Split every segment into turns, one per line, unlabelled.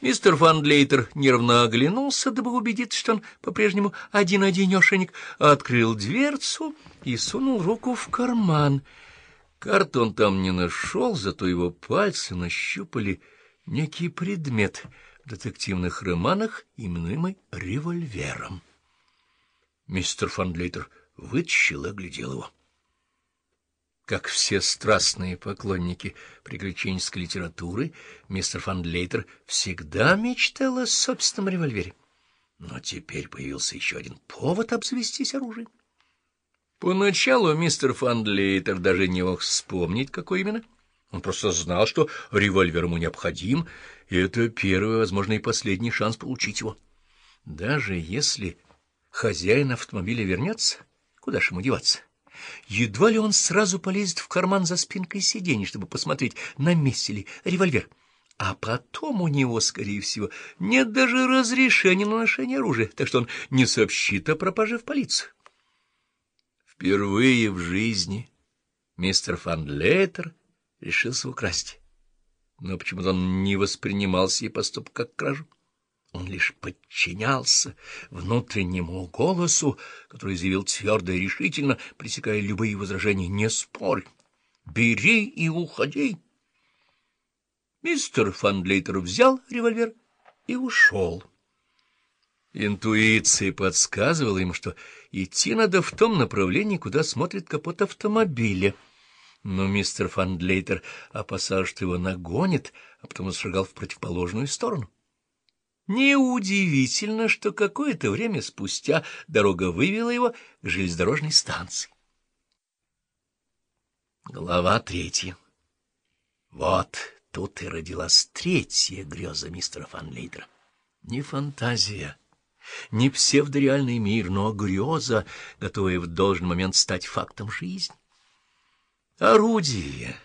Мистер Фандлейтер нервно оглянулся, дабы убедиться, что он по-прежнему один-одинешенек, открыл дверцу и сунул руку в карман. Карт он там не нашел, зато его пальцы нащупали некий предмет в детективных романах, именуемый револьвером. Мистер Фандлейтер вытащил и оглядел его. Как все страстные поклонники приключенческой литературы, мистер Фандлейтер всегда мечтал о собственном револьвере. Но теперь появился еще один повод обзавестись оружием. Поначалу мистер Фандлейтер даже не мог вспомнить, какой именно. Он просто знал, что револьвер ему необходим, и это первый, возможно, и последний шанс получить его. Даже если хозяин автомобиля вернется, куда же ему деваться? Едва ли он сразу полезет в карман за спинкой сиденья, чтобы посмотреть, на месте ли револьвер. А потом у него, скорее всего, нет даже разрешения на ношение оружия, так что он не сообщит о пропаже в полицию. Впервые в жизни мистер Фандлейтер решился украсть, но почему-то он не воспринимал сей поступок как кражу. Он лишь подчинялся внутреннему голосу, который заявил твердо и решительно, пресекая любые возражения. «Не спорь! Бери и уходи!» Мистер Фандлейтер взял револьвер и ушел. Интуиция подсказывала ему, что идти надо в том направлении, куда смотрит капот автомобиля. Но мистер Фандлейтер опасался, что его нагонит, а потом зашагал в противоположную сторону. Неудивительно, что какое-то время спустя дорога вывела его к железнодорожной станции. Глава третья. Вот тут и родилась третья греза мистера Фанлейдера. Не фантазия, не псевдореальный мир, но греза, готовая в должный момент стать фактом жизни. Орудие,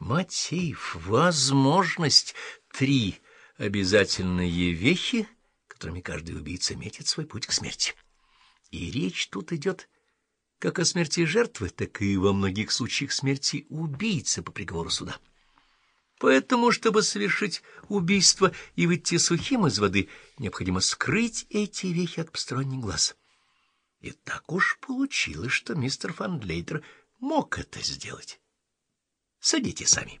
мотив, возможность — три — обязательные вехи, которыми каждый убийца метит свой путь к смерти. И речь тут идет как о смерти жертвы, так и во многих случаях смерти убийцы по приговору суда. Поэтому, чтобы совершить убийство и выйти сухим из воды, необходимо скрыть эти вехи от посторонних глаз. И так уж получилось, что мистер Фандлейтер мог это сделать. Садите сами.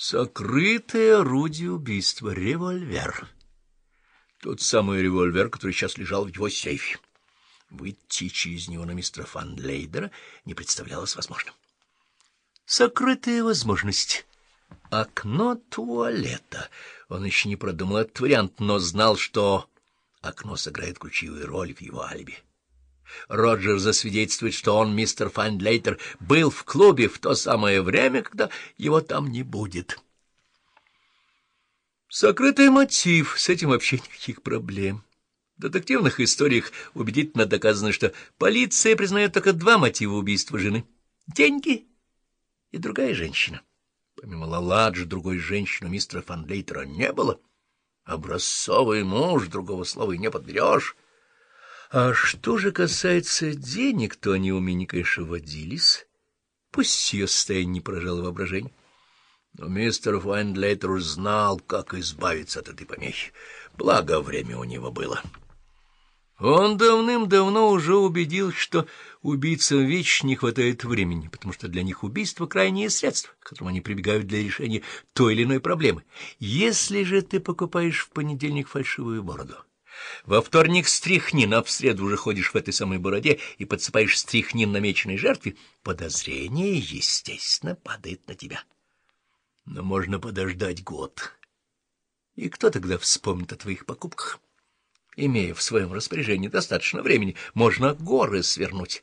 Сокрытое орудие убийства — револьвер. Тот самый револьвер, который сейчас лежал в его сейфе. Выйти через него на мистера Фанлейдера не представлялось возможным. Сокрытая возможность. Окно туалета. Он еще не продумал этот вариант, но знал, что окно сыграет ключевую роль в его алиби. Роджер засвидетельствует, что он, мистер Файндлейтер, был в клубе в то самое время, когда его там не будет. Сокрытый мотив, с этим вообще никаких проблем. В детективных историях убедительно доказано, что полиция признает только два мотива убийства жены — деньги и другая женщина. Помимо Лаладжи, другой женщины мистера Фандлейтера не было. Образцовый муж, другого слова и не подберешь — а что же касается денег, то они у меня, конечно, водились. Пусть ее состояние не поражало воображение. Но мистер Файндлейтер знал, как избавиться от этой помехи. Благо, время у него было. Он давным-давно уже убедился, что убийцам ВИЧ не хватает времени, потому что для них убийство — крайнее средство, к которому они прибегают для решения той или иной проблемы. Если же ты покупаешь в понедельник фальшивую бороду, во вторник стряхнин, а в среду уже ходишь в этой самой бороде и подсыпаешь стряхнин намеченной жертве, подозрение, естественно, падает на тебя. Но можно подождать год. И кто тогда вспомнит о твоих покупках? Имея в своем распоряжении достаточно времени, можно горы свернуть.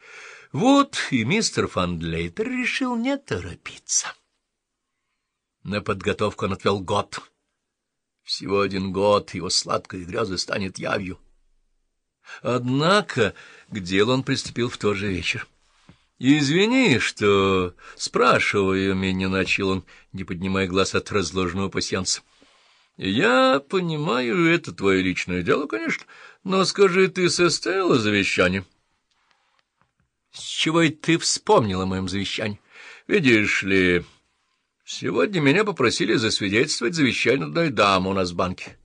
Вот и мистер Фандлейтер решил не торопиться. На подготовку он отвел год — всего один год его сладкой грезы станет явью. Однако к делу он приступил в тот же вечер. — Извини, что спрашиваю меня, — начал он, не поднимая глаз от разложенного пасьянца. — Я понимаю, это твое личное дело, конечно, но скажи, ты составила завещание? — С чего и ты вспомнила о моем завещании? — Видишь ли... Сегодня меня попросили засвидетельствовать завещание одной дамы у нас в банке.